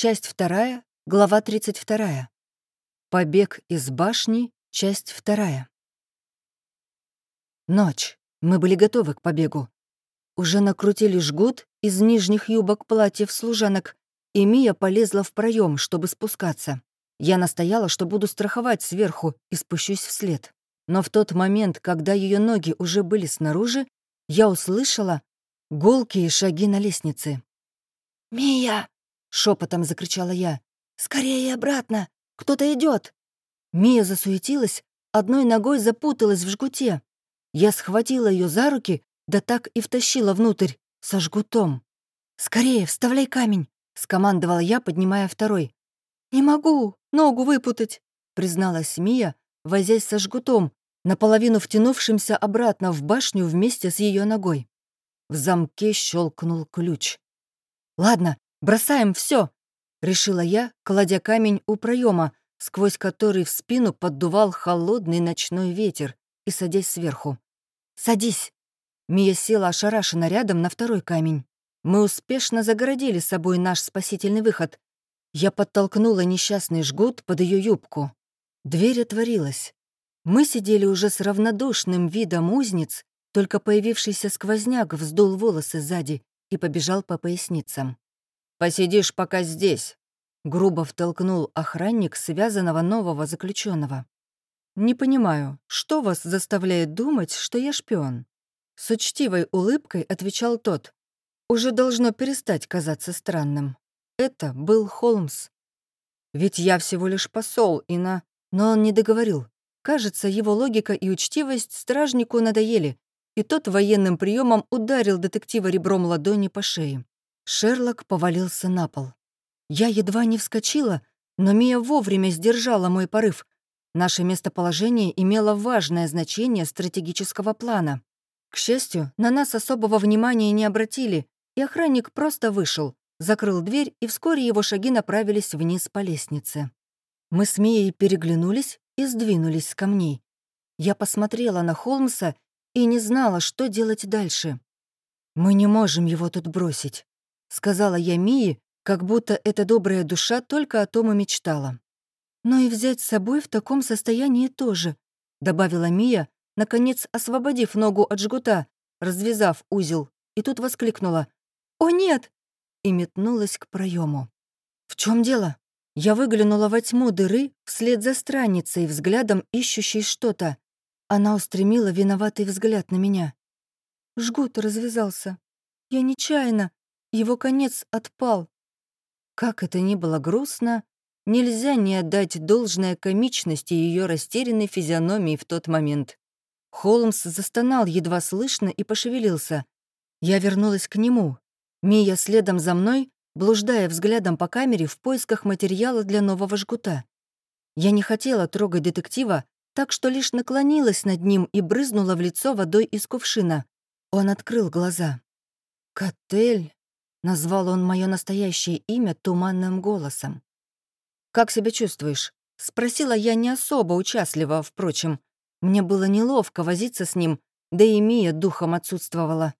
часть вторая, глава 32. Побег из башни, часть вторая. Ночь. Мы были готовы к побегу. Уже накрутили жгут из нижних юбок платьев служанок, и Мия полезла в проем, чтобы спускаться. Я настояла, что буду страховать сверху и спущусь вслед. Но в тот момент, когда ее ноги уже были снаружи, я услышала гулкие шаги на лестнице. «Мия!» — шепотом закричала я. «Скорее обратно! Кто-то идет. Мия засуетилась, одной ногой запуталась в жгуте. Я схватила ее за руки, да так и втащила внутрь, со жгутом. «Скорее, вставляй камень!» — скомандовала я, поднимая второй. «Не могу ногу выпутать», — призналась Мия, возясь со жгутом, наполовину втянувшимся обратно в башню вместе с ее ногой. В замке щелкнул ключ. «Ладно, бросаем все, решила я, кладя камень у проема, сквозь который в спину поддувал холодный ночной ветер, и садясь сверху. «Садись!» Мия села ошарашенно рядом на второй камень. Мы успешно загородили собой наш спасительный выход. Я подтолкнула несчастный жгут под ее юбку. Дверь отворилась. Мы сидели уже с равнодушным видом узниц, только появившийся сквозняк вздул волосы сзади и побежал по поясницам. «Посидишь пока здесь», — грубо втолкнул охранник связанного нового заключенного. «Не понимаю, что вас заставляет думать, что я шпион?» С учтивой улыбкой отвечал тот. «Уже должно перестать казаться странным. Это был Холмс. Ведь я всего лишь посол, и на...» Но он не договорил. Кажется, его логика и учтивость стражнику надоели, и тот военным приемом ударил детектива ребром ладони по шее. Шерлок повалился на пол. Я едва не вскочила, но Мия вовремя сдержала мой порыв. Наше местоположение имело важное значение стратегического плана. К счастью, на нас особого внимания не обратили, и охранник просто вышел, закрыл дверь, и вскоре его шаги направились вниз по лестнице. Мы с Мией переглянулись и сдвинулись с камней. Я посмотрела на Холмса и не знала, что делать дальше. «Мы не можем его тут бросить», — сказала я Мии, как будто эта добрая душа только о том и мечтала. «Но и взять с собой в таком состоянии тоже», — добавила Мия, наконец освободив ногу от жгута, развязав узел, и тут воскликнула «О, нет!» и метнулась к проему. «В чем дело?» Я выглянула во тьму дыры вслед за странницей, взглядом ищущей что-то. Она устремила виноватый взгляд на меня. Жгут развязался. Я нечаянно. Его конец отпал. Как это ни было грустно, нельзя не отдать должное комичности ее растерянной физиономии в тот момент. Холмс застонал едва слышно и пошевелился. Я вернулась к нему. Мия следом за мной блуждая взглядом по камере в поисках материала для нового жгута. Я не хотела трогать детектива, так что лишь наклонилась над ним и брызнула в лицо водой из кувшина. Он открыл глаза. «Котель», — назвал он мое настоящее имя туманным голосом. «Как себя чувствуешь?» — спросила я не особо участливо, впрочем. Мне было неловко возиться с ним, да и Мия духом отсутствовала.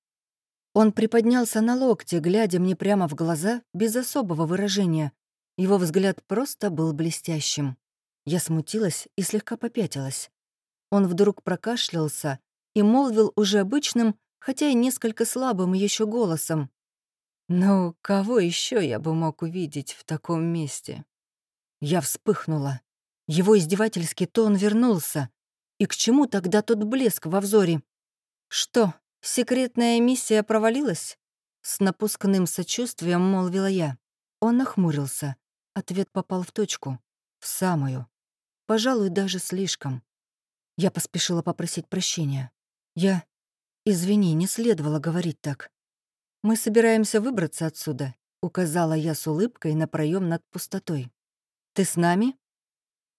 Он приподнялся на локте, глядя мне прямо в глаза, без особого выражения. Его взгляд просто был блестящим. Я смутилась и слегка попятилась. Он вдруг прокашлялся и молвил уже обычным, хотя и несколько слабым еще голосом. «Ну, кого еще я бы мог увидеть в таком месте?» Я вспыхнула. Его издевательский тон вернулся. И к чему тогда тот блеск во взоре? Что, «Секретная миссия провалилась?» С напускным сочувствием молвила я. Он нахмурился. Ответ попал в точку. В самую. Пожалуй, даже слишком. Я поспешила попросить прощения. Я... Извини, не следовало говорить так. «Мы собираемся выбраться отсюда», — указала я с улыбкой на проем над пустотой. «Ты с нами?»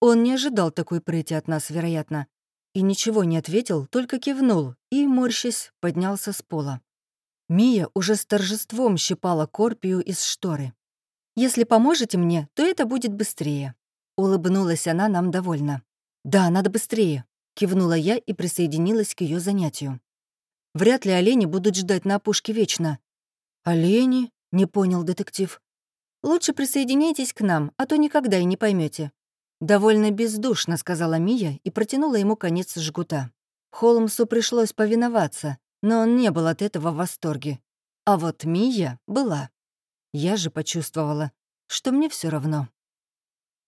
Он не ожидал такой прыти от нас, вероятно, и ничего не ответил, только кивнул и, морщась, поднялся с пола. Мия уже с торжеством щипала корпию из шторы. «Если поможете мне, то это будет быстрее», — улыбнулась она нам довольно. «Да, надо быстрее», — кивнула я и присоединилась к ее занятию. «Вряд ли олени будут ждать на опушке вечно». «Олени?» — не понял детектив. Лучше присоединяйтесь к нам, а то никогда и не поймете. Довольно бездушно, сказала Мия и протянула ему конец жгута. Холмсу пришлось повиноваться, но он не был от этого в восторге. А вот Мия была. Я же почувствовала, что мне все равно.